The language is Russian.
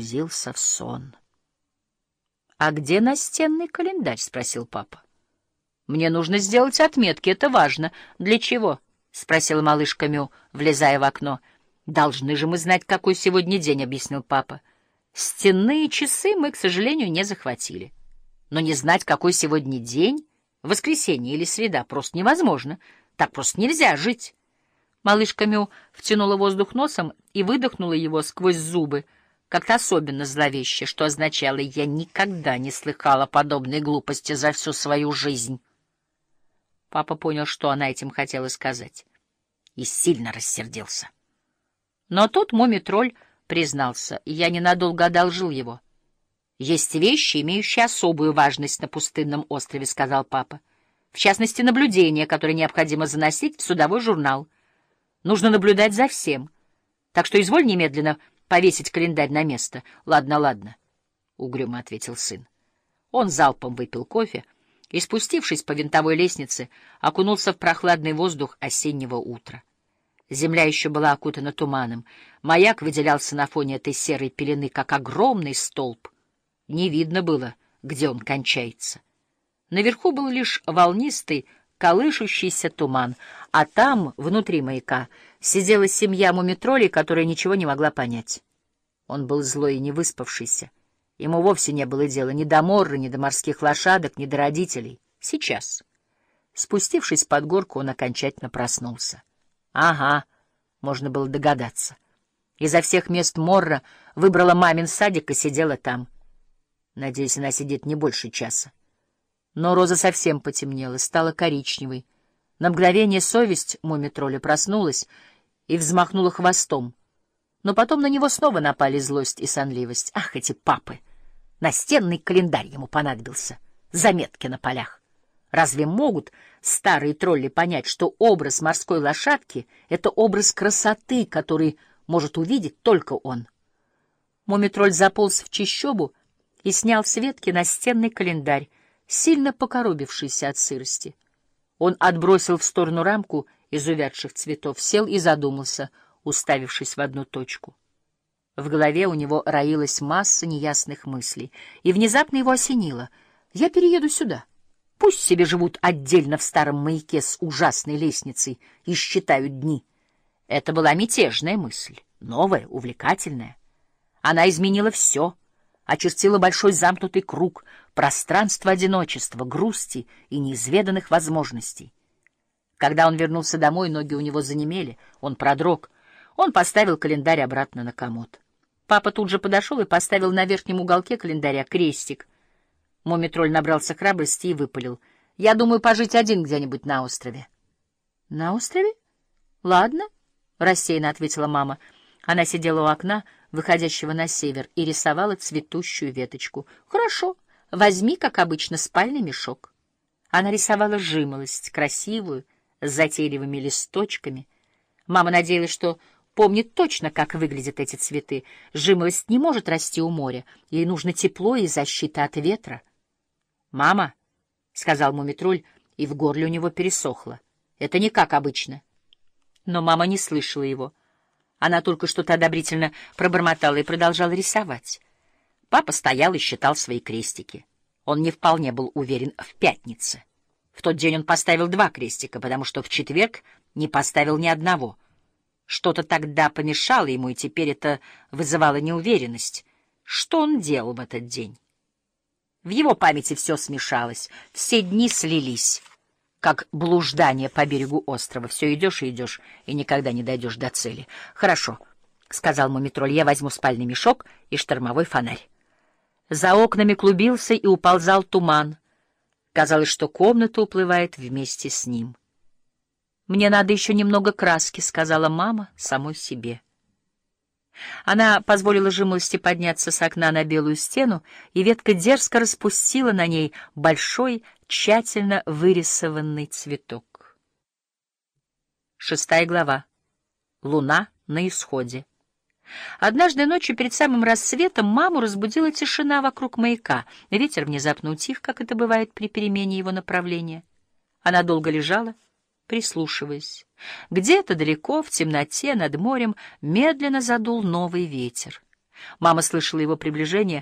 погрузился в сон. — А где настенный календарь? — спросил папа. — Мне нужно сделать отметки, это важно. — Для чего? — спросила малышка Мю, влезая в окно. — Должны же мы знать, какой сегодня день, — объяснил папа. — Стенные часы мы, к сожалению, не захватили. Но не знать, какой сегодня день, воскресенье или среда, просто невозможно. Так просто нельзя жить. Малышка Мю втянула воздух носом и выдохнула его сквозь зубы, как-то особенно зловеще, что означало «я никогда не слыхала подобной глупости за всю свою жизнь». Папа понял, что она этим хотела сказать, и сильно рассердился. Но тут муми-тролль признался, я ненадолго одолжил его. «Есть вещи, имеющие особую важность на пустынном острове», — сказал папа. «В частности, наблюдения, которые необходимо заносить в судовой журнал». Нужно наблюдать за всем. Так что изволь немедленно повесить календарь на место. — Ладно, ладно, — угрюмо ответил сын. Он залпом выпил кофе и, спустившись по винтовой лестнице, окунулся в прохладный воздух осеннего утра. Земля еще была окутана туманом. Маяк выделялся на фоне этой серой пелены, как огромный столб. Не видно было, где он кончается. Наверху был лишь волнистый, колышущийся туман, а там, внутри маяка, сидела семья мумитролей, которая ничего не могла понять. Он был злой и невыспавшийся. Ему вовсе не было дела ни до морры, ни до морских лошадок, ни до родителей. Сейчас. Спустившись под горку, он окончательно проснулся. Ага, можно было догадаться. Изо всех мест Морра выбрала мамин садик и сидела там. Надеюсь, она сидит не больше часа. Но роза совсем потемнела, стала коричневой. На мгновение совесть мумитроля проснулась и взмахнула хвостом. Но потом на него снова напали злость и сонливость. Ах, эти папы! Настенный календарь ему понадобился. Заметки на полях. Разве могут старые тролли понять, что образ морской лошадки — это образ красоты, который может увидеть только он? Мумитроль заполз в чищобу и снял с ветки настенный календарь, сильно покоробившийся от сырости. Он отбросил в сторону рамку из увядших цветов, сел и задумался, уставившись в одну точку. В голове у него роилась масса неясных мыслей, и внезапно его осенило. «Я перееду сюда. Пусть себе живут отдельно в старом маяке с ужасной лестницей и считают дни». Это была мятежная мысль, новая, увлекательная. Она изменила все — очертила большой замкнутый круг, пространство одиночества, грусти и неизведанных возможностей. Когда он вернулся домой, ноги у него занемели, он продрог. Он поставил календарь обратно на комод. Папа тут же подошел и поставил на верхнем уголке календаря крестик. Мумитроль набрался храбрости и выпалил. — Я думаю пожить один где-нибудь на острове. — На острове? — Ладно, — рассеянно ответила мама. Она сидела у окна, — выходящего на север, и рисовала цветущую веточку. «Хорошо, возьми, как обычно, спальный мешок». Она рисовала жимолость, красивую, с затейливыми листочками. Мама надеялась, что помнит точно, как выглядят эти цветы. Жимолость не может расти у моря, ей нужно тепло и защита от ветра. «Мама», — сказал Мумитроль, и в горле у него пересохло, — «это не как обычно». Но мама не слышала его. Она только что-то одобрительно пробормотала и продолжала рисовать. Папа стоял и считал свои крестики. Он не вполне был уверен в пятнице. В тот день он поставил два крестика, потому что в четверг не поставил ни одного. Что-то тогда помешало ему, и теперь это вызывало неуверенность. Что он делал в этот день? В его памяти все смешалось, все дни слились как блуждание по берегу острова. Все идешь и идешь, и никогда не дойдешь до цели. — Хорошо, — сказал Мумитроль, — я возьму спальный мешок и штормовой фонарь. За окнами клубился и уползал туман. Казалось, что комната уплывает вместе с ним. — Мне надо еще немного краски, — сказала мама самой себе. Она позволила жимолости подняться с окна на белую стену, и ветка дерзко распустила на ней большой, тщательно вырисованный цветок. Шестая глава. Луна на исходе. Однажды ночью перед самым рассветом маму разбудила тишина вокруг маяка. Ветер внезапно утих, как это бывает при перемене его направления. Она долго лежала, прислушиваясь. Где-то далеко, в темноте, над морем, медленно задул новый ветер. Мама слышала его приближение,